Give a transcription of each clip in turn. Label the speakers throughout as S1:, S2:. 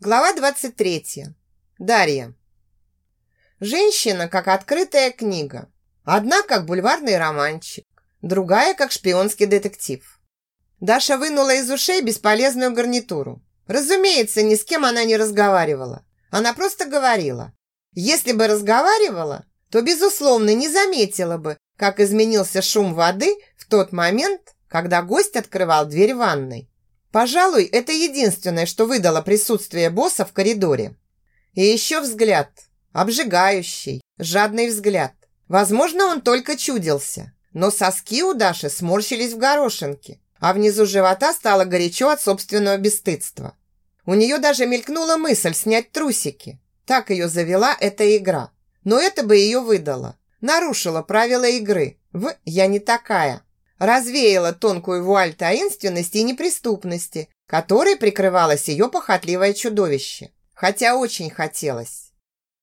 S1: Глава 23. Дарья. Женщина как открытая книга. Одна как бульварный романчик, другая как шпионский детектив. Даша вынула из ушей бесполезную гарнитуру. Разумеется, ни с кем она не разговаривала. Она просто говорила. Если бы разговаривала, то, безусловно, не заметила бы, как изменился шум воды в тот момент, когда гость открывал дверь ванной. Пожалуй, это единственное, что выдало присутствие босса в коридоре. И еще взгляд. Обжигающий, жадный взгляд. Возможно, он только чудился. Но соски у Даши сморщились в горошинке, а внизу живота стало горячо от собственного бесстыдства. У нее даже мелькнула мысль снять трусики. Так ее завела эта игра. Но это бы ее выдало. Нарушила правила игры в «я не такая» развеяла тонкую вуаль таинственности и неприступности, которой прикрывалось ее похотливое чудовище. Хотя очень хотелось.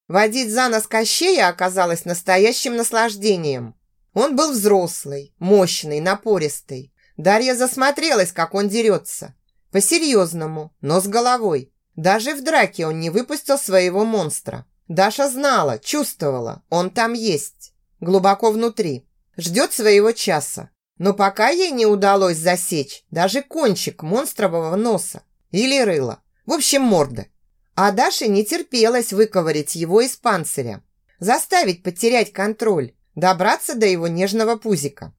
S1: Водить за нос Кощея оказалось настоящим наслаждением. Он был взрослый, мощный, напористый. Дарья засмотрелась, как он дерется. По-серьезному, но с головой. Даже в драке он не выпустил своего монстра. Даша знала, чувствовала, он там есть. Глубоко внутри. Ждет своего часа. Но пока ей не удалось засечь даже кончик монстрового носа или рыла, в общем, морды. А Даше не терпелось выковырять его из панциря, заставить потерять контроль, добраться до его нежного пузика.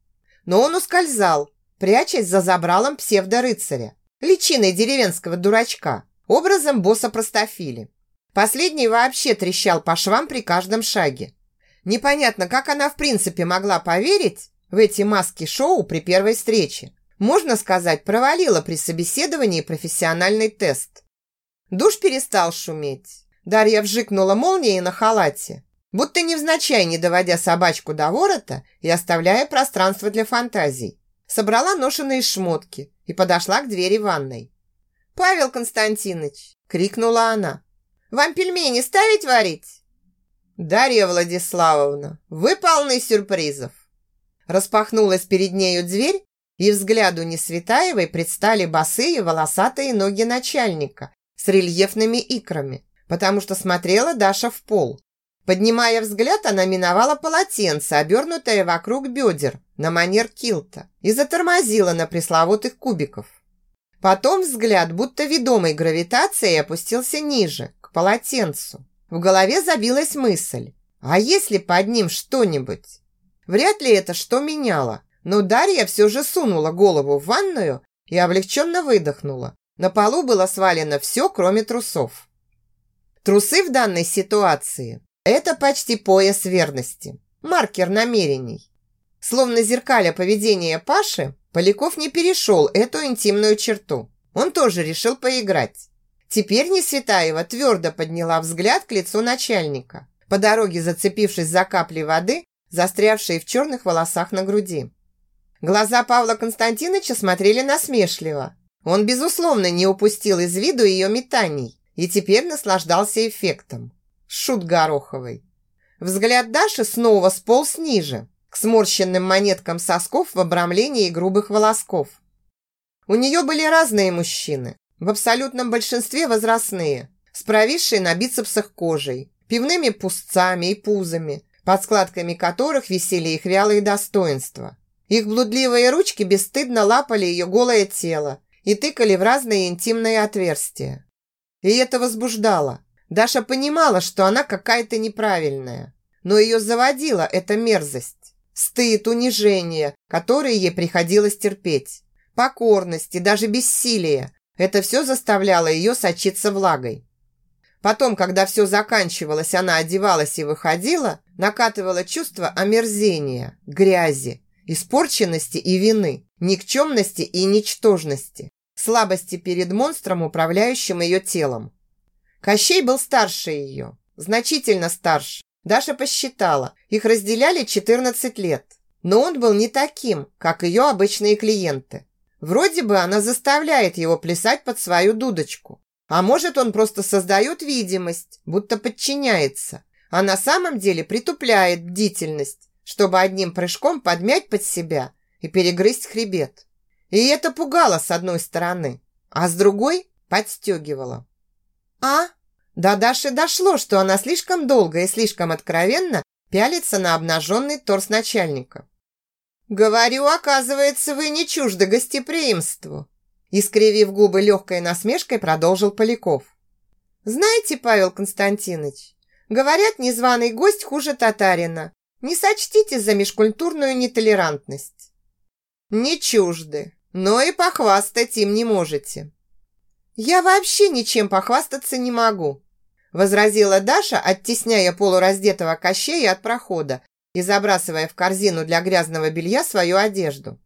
S1: Но он ускользал, прячась за забралом псевдорыцаря, личиной деревенского дурачка, образом босса простофили. Последний вообще трещал по швам при каждом шаге. Непонятно, как она в принципе могла поверить, в эти маски-шоу при первой встрече. Можно сказать, провалила при собеседовании профессиональный тест. Душ перестал шуметь. Дарья вжикнула молнией на халате, будто невзначай не доводя собачку до ворота и оставляя пространство для фантазий. Собрала ношеные шмотки и подошла к двери ванной. «Павел Константинович!» – крикнула она. «Вам пельмени ставить варить?» «Дарья Владиславовна, вы полны сюрпризов!» Распахнулась перед нею дверь, и взгляду Несветаевой предстали босые волосатые ноги начальника с рельефными икрами, потому что смотрела Даша в пол. Поднимая взгляд, она миновала полотенце, обернутое вокруг бедер на манер килта, и затормозила на пресловутых кубиков. Потом взгляд, будто ведомой гравитацией, опустился ниже, к полотенцу. В голове забилась мысль, а если под ним что-нибудь? Вряд ли это что меняло, но Дарья все же сунула голову в ванную и облегченно выдохнула. На полу было свалено все, кроме трусов. Трусы в данной ситуации – это почти пояс верности, маркер намерений. Словно зеркаля поведения Паши, Поляков не перешел эту интимную черту. Он тоже решил поиграть. Теперь Несветаева твердо подняла взгляд к лицу начальника. По дороге, зацепившись за капли воды, застрявшие в черных волосах на груди. Глаза Павла Константиновича смотрели насмешливо. Он, безусловно, не упустил из виду ее метаний и теперь наслаждался эффектом. Шут Гороховой. Взгляд Даши снова сполз ниже, к сморщенным монеткам сосков в обрамлении грубых волосков. У нее были разные мужчины, в абсолютном большинстве возрастные, с провисшей на бицепсах кожей, пивными пустцами и пузами, под складками которых висели их вялые достоинства. Их блудливые ручки бесстыдно лапали ее голое тело и тыкали в разные интимные отверстия. И это возбуждало. Даша понимала, что она какая-то неправильная, но ее заводила эта мерзость, стыд, унижение, которые ей приходилось терпеть, покорность и даже бессилие. Это все заставляло ее сочиться влагой. Потом, когда все заканчивалось, она одевалась и выходила, накатывало чувство омерзения, грязи, испорченности и вины, никчемности и ничтожности, слабости перед монстром, управляющим ее телом. Кощей был старше ее, значительно старше. Даша посчитала, их разделяли 14 лет. Но он был не таким, как ее обычные клиенты. Вроде бы она заставляет его плясать под свою дудочку, а может, он просто создает видимость, будто подчиняется, а на самом деле притупляет бдительность, чтобы одним прыжком подмять под себя и перегрызть хребет. И это пугало с одной стороны, а с другой подстегивало. А? До Даши дошло, что она слишком долго и слишком откровенно пялится на обнаженный торс начальника. «Говорю, оказывается, вы не чужды гостеприимству!» Искривив губы легкой насмешкой, продолжил Поляков. «Знаете, Павел Константинович, говорят, незваный гость хуже татарина. Не сочтите за межкультурную нетолерантность». «Не чужды, но и похвастать им не можете». «Я вообще ничем похвастаться не могу», возразила Даша, оттесняя полураздетого Кощея от прохода и забрасывая в корзину для грязного белья свою одежду.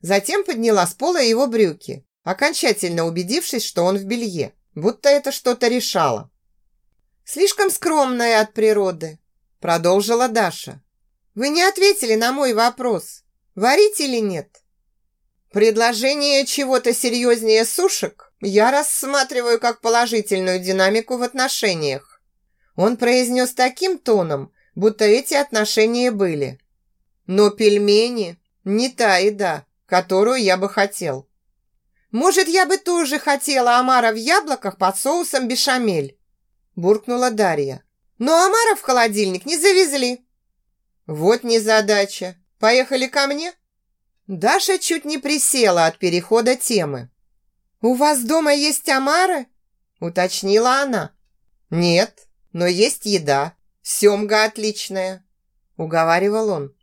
S1: Затем подняла с пола его брюки, окончательно убедившись, что он в белье, будто это что-то решало. «Слишком скромная от природы», – продолжила Даша. «Вы не ответили на мой вопрос, варить или нет?» «Предложение чего-то серьезнее сушек я рассматриваю как положительную динамику в отношениях». Он произнес таким тоном, будто эти отношения были. «Но пельмени не та еда, которую я бы хотел». «Может, я бы тоже хотела омара в яблоках под соусом бешамель?» Буркнула Дарья. «Но омара в холодильник не завезли». «Вот незадача. Поехали ко мне?» Даша чуть не присела от перехода темы. «У вас дома есть омары?» уточнила она. «Нет, но есть еда. Семга отличная», уговаривал он.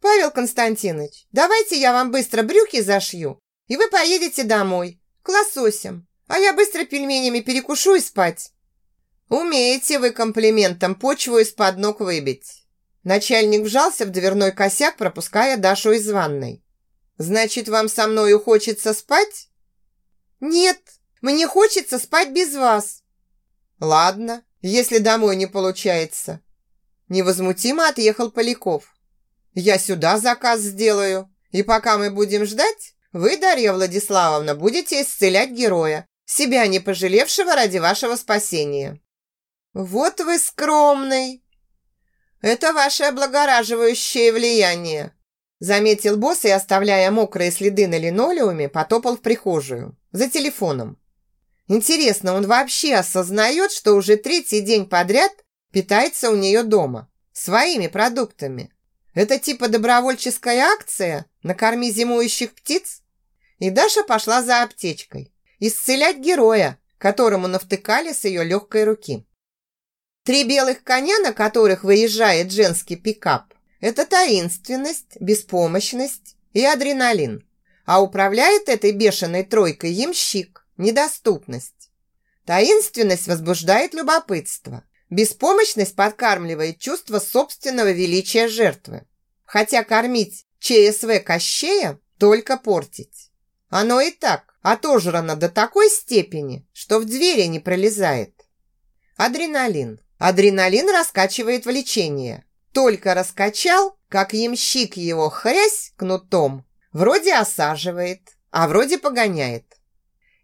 S1: «Павел Константинович, давайте я вам быстро брюки зашью, и вы поедете домой, к лососям, а я быстро пельменями перекушу и спать». «Умеете вы комплиментом почву из-под ног выбить». Начальник вжался в дверной косяк, пропуская Дашу из ванной. «Значит, вам со мною хочется спать?» «Нет, мне хочется спать без вас». «Ладно, если домой не получается». Невозмутимо отъехал Поляков. «Я сюда заказ сделаю, и пока мы будем ждать, вы, Дарья Владиславовна, будете исцелять героя, себя не пожалевшего ради вашего спасения». «Вот вы скромный!» «Это ваше облагораживающее влияние», заметил босс и, оставляя мокрые следы на линолеуме, потопал в прихожую за телефоном. Интересно, он вообще осознает, что уже третий день подряд питается у нее дома, своими продуктами? Это типа добровольческая акция «Накорми зимующих птиц»? И Даша пошла за аптечкой. Исцелять героя, которому навтыкали с ее легкой руки. Три белых коня, на которых выезжает женский пикап, это таинственность, беспомощность и адреналин. А управляет этой бешеной тройкой ямщик, недоступность. Таинственность возбуждает любопытство. Беспомощность подкармливает чувство собственного величия жертвы. Хотя кормить ЧСВ Кощея только портить. Оно и так отожрано до такой степени, что в двери не пролезает. Адреналин. Адреналин раскачивает влечение. Только раскачал, как ямщик его хрясь кнутом, вроде осаживает, а вроде погоняет.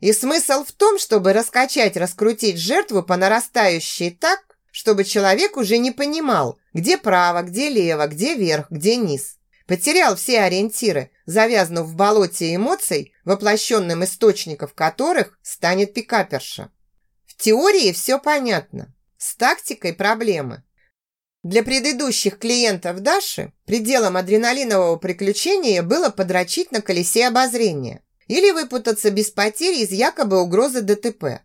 S1: И смысл в том, чтобы раскачать, раскрутить жертву по нарастающей так, чтобы человек уже не понимал, где право, где лево, где верх, где низ. Потерял все ориентиры, завязнув в болоте эмоций, воплощенным источников которых станет пикаперша. В теории все понятно. С тактикой проблемы. Для предыдущих клиентов Даши пределом адреналинового приключения было подрочить на колесе обозрения или выпутаться без потери из якобы угрозы ДТП.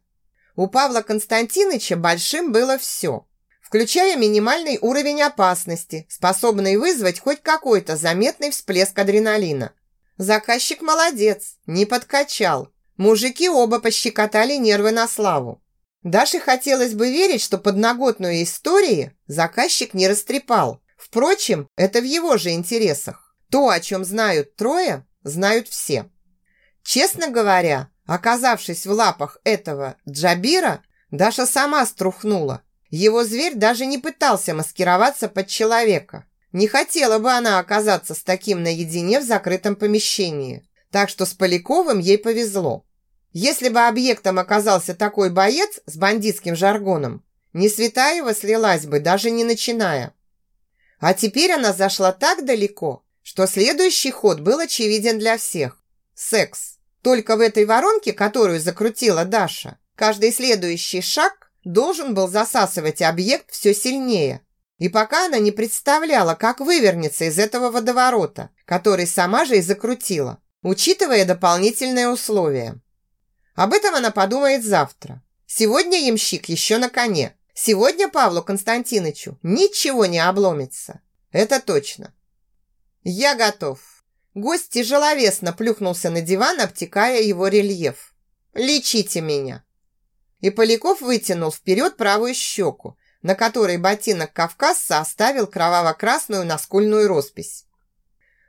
S1: У Павла Константиновича большим было все – включая минимальный уровень опасности, способный вызвать хоть какой-то заметный всплеск адреналина. Заказчик молодец, не подкачал. Мужики оба пощекотали нервы на славу. Даше хотелось бы верить, что подноготную истории заказчик не растрепал. Впрочем, это в его же интересах. То, о чем знают трое, знают все. Честно говоря, оказавшись в лапах этого Джабира, Даша сама струхнула, его зверь даже не пытался маскироваться под человека. Не хотела бы она оказаться с таким наедине в закрытом помещении. Так что с Поляковым ей повезло. Если бы объектом оказался такой боец с бандитским жаргоном, не Светаева слилась бы, даже не начиная. А теперь она зашла так далеко, что следующий ход был очевиден для всех. Секс. Только в этой воронке, которую закрутила Даша, Каждый следующий шаг должен был засасывать объект все сильнее. И пока она не представляла, как вывернется из этого водоворота, который сама же и закрутила, учитывая дополнительные условия. Об этом она подумает завтра. Сегодня ямщик еще на коне. Сегодня Павлу Константиновичу ничего не обломится. Это точно. Я готов. Гость тяжеловесно плюхнулся на диван, обтекая его рельеф. Лечите меня. И Поляков вытянул вперед правую щеку, на которой ботинок кавказца оставил кроваво-красную наскульную роспись.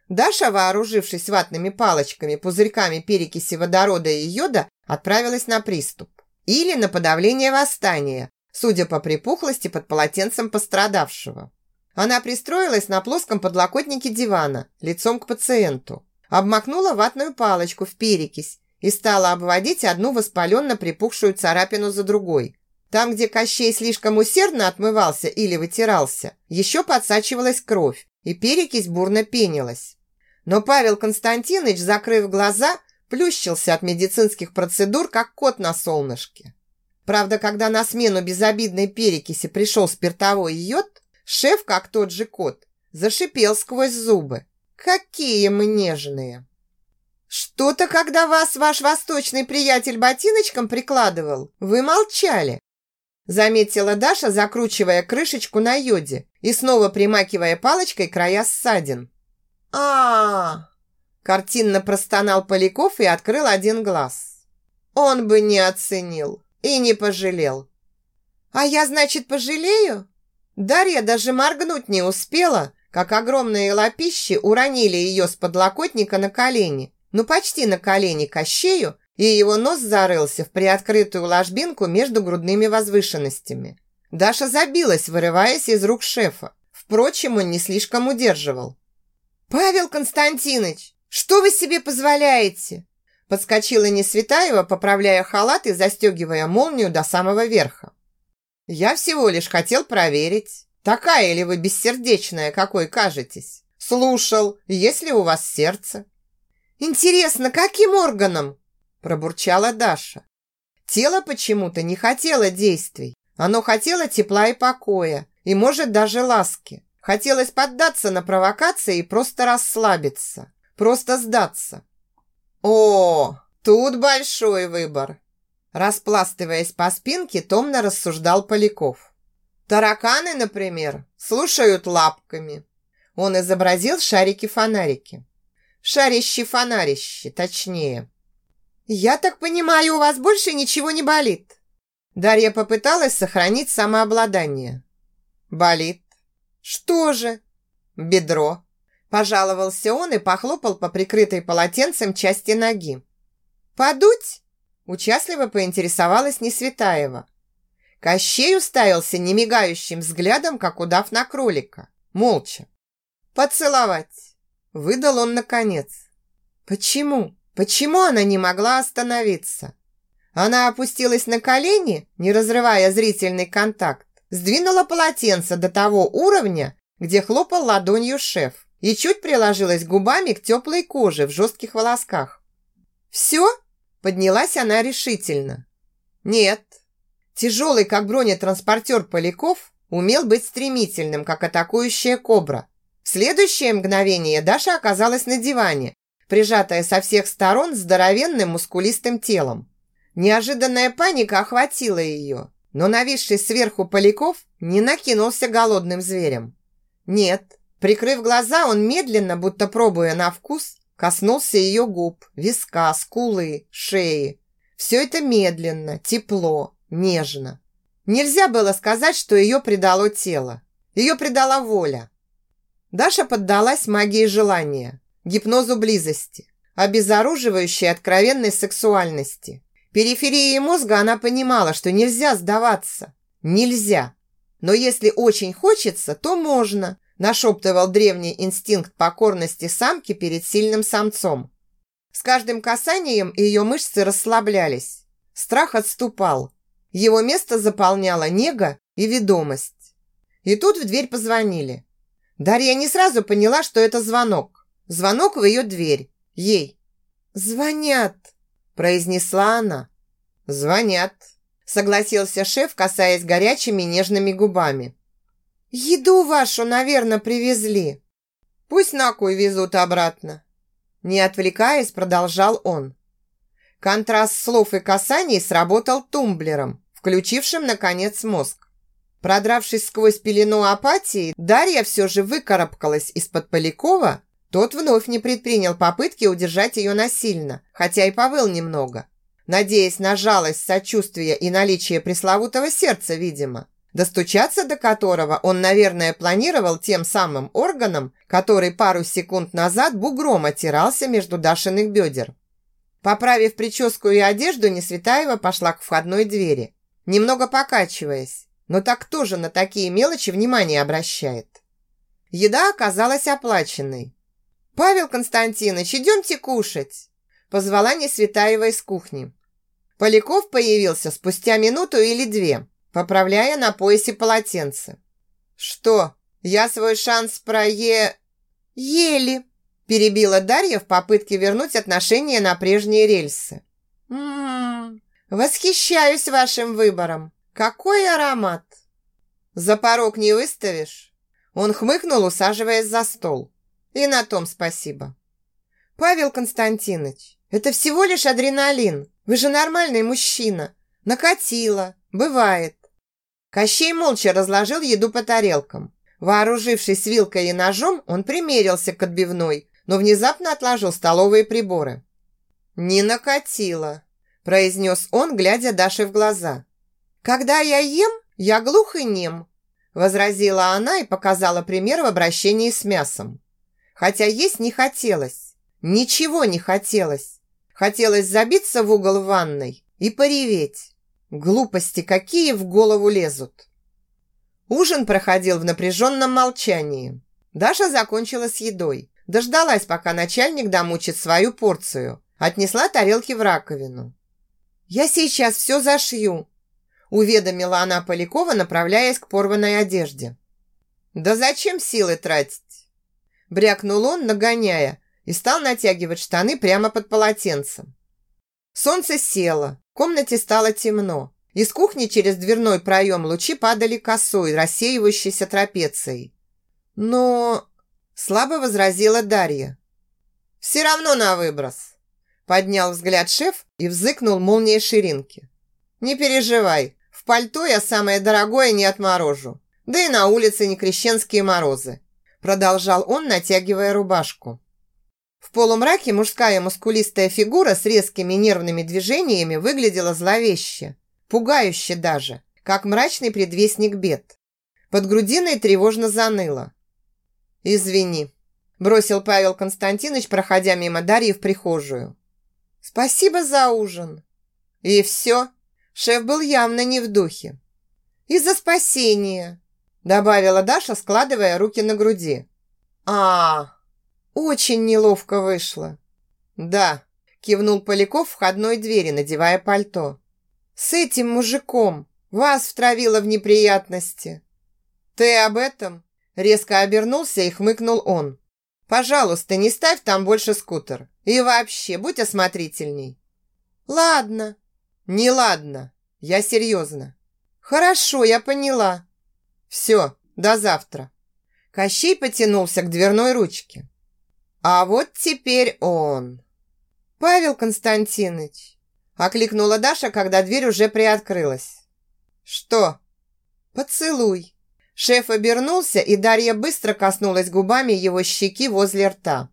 S1: Даша, вооружившись ватными палочками, пузырьками перекиси водорода и йода, отправилась на приступ. Или на подавление восстания, судя по припухлости под полотенцем пострадавшего. Она пристроилась на плоском подлокотнике дивана, лицом к пациенту. Обмакнула ватную палочку в перекись и стала обводить одну воспаленно припухшую царапину за другой. Там, где Кощей слишком усердно отмывался или вытирался, еще подсачивалась кровь, и перекись бурно пенилась. Но Павел Константинович, закрыв глаза, плющился от медицинских процедур, как кот на солнышке. Правда, когда на смену безобидной перекиси пришел спиртовой йод, шеф, как тот же кот, зашипел сквозь зубы. «Какие мы нежные!» «Что-то, когда вас ваш восточный приятель ботиночком прикладывал, вы молчали!» Заметила Даша, закручивая крышечку на йоде и снова примакивая палочкой края ссадин. А, Картинно простонал Поляков и открыл один глаз. «Он бы не оценил и не пожалел». «А я, значит, пожалею?» Дарья даже моргнуть не успела, как огромные лапищи уронили ее с подлокотника на колени ну почти на колени Кощею, и его нос зарылся в приоткрытую ложбинку между грудными возвышенностями. Даша забилась, вырываясь из рук шефа. Впрочем, он не слишком удерживал. «Павел Константинович, что вы себе позволяете?» Подскочила Несветаева, поправляя халат и застегивая молнию до самого верха. «Я всего лишь хотел проверить, такая ли вы бессердечная, какой кажетесь. Слушал, есть ли у вас сердце?» «Интересно, каким органом?» – пробурчала Даша. Тело почему-то не хотело действий. Оно хотело тепла и покоя, и, может, даже ласки. Хотелось поддаться на провокации и просто расслабиться, просто сдаться. «О, тут большой выбор!» Распластываясь по спинке, томно рассуждал Поляков. «Тараканы, например, слушают лапками». Он изобразил шарики-фонарики. Шарищи-фонарищи, точнее. «Я так понимаю, у вас больше ничего не болит?» Дарья попыталась сохранить самообладание. «Болит». «Что же?» «Бедро». Пожаловался он и похлопал по прикрытой полотенцем части ноги. «Подуть?» Участливо поинтересовалась Несветаева. Кощей уставился немигающим взглядом, как удав на кролика. Молча. «Поцеловать». Выдал он наконец. Почему? Почему она не могла остановиться? Она опустилась на колени, не разрывая зрительный контакт, сдвинула полотенце до того уровня, где хлопал ладонью шеф, и чуть приложилась губами к теплой коже в жестких волосках. «Все?» – поднялась она решительно. «Нет». Тяжелый, как бронетранспортер Поляков, умел быть стремительным, как атакующая кобра – в следующее мгновение Даша оказалась на диване, прижатая со всех сторон здоровенным мускулистым телом. Неожиданная паника охватила ее, но нависший сверху Поляков не накинулся голодным зверем. Нет, прикрыв глаза, он медленно, будто пробуя на вкус, коснулся ее губ, виска, скулы, шеи. Все это медленно, тепло, нежно. Нельзя было сказать, что ее предало тело. Ее предала воля. Даша поддалась магии желания, гипнозу близости, обезоруживающей откровенной сексуальности. Периферией мозга она понимала, что нельзя сдаваться. Нельзя. Но если очень хочется, то можно, нашептывал древний инстинкт покорности самки перед сильным самцом. С каждым касанием ее мышцы расслаблялись. Страх отступал. Его место заполняла нега и ведомость. И тут в дверь позвонили. Дарья не сразу поняла, что это звонок. Звонок в ее дверь. Ей. «Звонят!» – произнесла она. «Звонят!» согласился шеф, касаясь горячими нежными губами. «Еду вашу, наверное, привезли. Пусть на кой везут обратно». Не отвлекаясь, продолжал он. Контраст слов и касаний сработал тумблером, включившим, наконец, мозг. Продравшись сквозь пелену апатии, Дарья все же выкарабкалась из-под Полякова, тот вновь не предпринял попытки удержать ее насильно, хотя и повыл немного. Надеясь на жалость, сочувствие и наличие пресловутого сердца, видимо, достучаться до которого он, наверное, планировал тем самым органом, который пару секунд назад бугром отирался между Дашиных бедер. Поправив прическу и одежду, Несветаева пошла к входной двери, немного покачиваясь, но так тоже на такие мелочи внимание обращает. Еда оказалась оплаченной. «Павел Константинович, идемте кушать!» Позвала Несветаева из кухни. Поляков появился спустя минуту или две, поправляя на поясе полотенце. «Что, я свой шанс прое...» «Ели!» перебила Дарья в попытке вернуть отношения на прежние рельсы. «М-м-м, восхищаюсь вашим выбором. Какой аромат!» «За порог не выставишь?» Он хмыкнул, усаживаясь за стол. «И на том спасибо». «Павел Константинович, это всего лишь адреналин. Вы же нормальный мужчина. Накатило. Бывает». Кощей молча разложил еду по тарелкам. Вооружившись вилкой и ножом, он примерился к отбивной, но внезапно отложил столовые приборы. «Не накатило», – произнес он, глядя Даше в глаза. «Когда я ем, я глух и нем», – возразила она и показала пример в обращении с мясом. Хотя есть не хотелось, ничего не хотелось. Хотелось забиться в угол ванной и пореветь. Глупости какие в голову лезут. Ужин проходил в напряженном молчании. Даша закончила с едой. Дождалась, пока начальник домучит свою порцию. Отнесла тарелки в раковину. «Я сейчас все зашью», – уведомила она Полякова, направляясь к порванной одежде. «Да зачем силы тратить?» Брякнул он, нагоняя, и стал натягивать штаны прямо под полотенцем. Солнце село, в комнате стало темно. Из кухни через дверной проем лучи падали косой, рассеивающейся трапецией. Но Слабо возразила Дарья. «Все равно на выброс!» Поднял взгляд шеф и взыкнул молнией ширинки. «Не переживай, в пальто я самое дорогое не отморожу. Да и на улице не крещенские морозы!» Продолжал он, натягивая рубашку. В полумраке мужская мускулистая фигура с резкими нервными движениями выглядела зловеще, пугающе даже, как мрачный предвестник бед. Под грудиной тревожно заныло. «Извини», – бросил Павел Константинович, проходя мимо Дарьи в прихожую. «Спасибо за ужин». «И все?» Шеф был явно не в духе. «И за спасение», – добавила Даша, складывая руки на груди. а Очень неловко вышло». «Да», – кивнул Поляков входной двери, надевая пальто. «С этим мужиком вас втравило в неприятности». «Ты об этом?» Резко обернулся и хмыкнул он. «Пожалуйста, не ставь там больше скутер. И вообще, будь осмотрительней». «Ладно». «Не ладно. Я серьезно». «Хорошо, я поняла». «Все, до завтра». Кощей потянулся к дверной ручке. «А вот теперь он». «Павел Константинович», окликнула Даша, когда дверь уже приоткрылась. «Что?» «Поцелуй». Шеф обернулся, и Дарья быстро коснулась губами его щеки возле рта.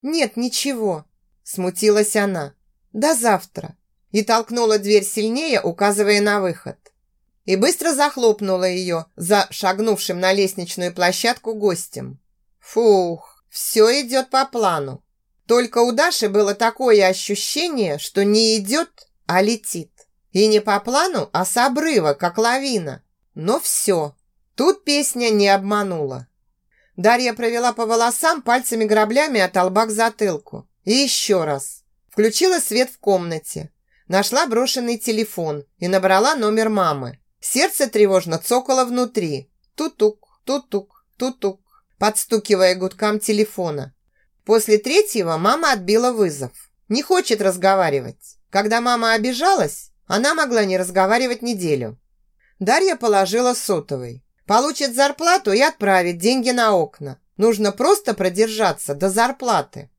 S1: «Нет, ничего», – смутилась она. «До завтра». И толкнула дверь сильнее, указывая на выход. И быстро захлопнула ее за шагнувшим на лестничную площадку гостем. Фух, все идет по плану. Только у Даши было такое ощущение, что не идет, а летит. И не по плану, а с обрыва, как лавина. Но все, Тут песня не обманула. Дарья провела по волосам пальцами-граблями от лба к затылку. И еще раз. Включила свет в комнате. Нашла брошенный телефон и набрала номер мамы. Сердце тревожно цокало внутри. Тутук, тутук, тутук, подстукивая гудкам телефона. После третьего мама отбила вызов. Не хочет разговаривать. Когда мама обижалась, Она могла не разговаривать неделю. Дарья положила сотовый. Получит зарплату и отправит деньги на окна. Нужно просто продержаться до зарплаты.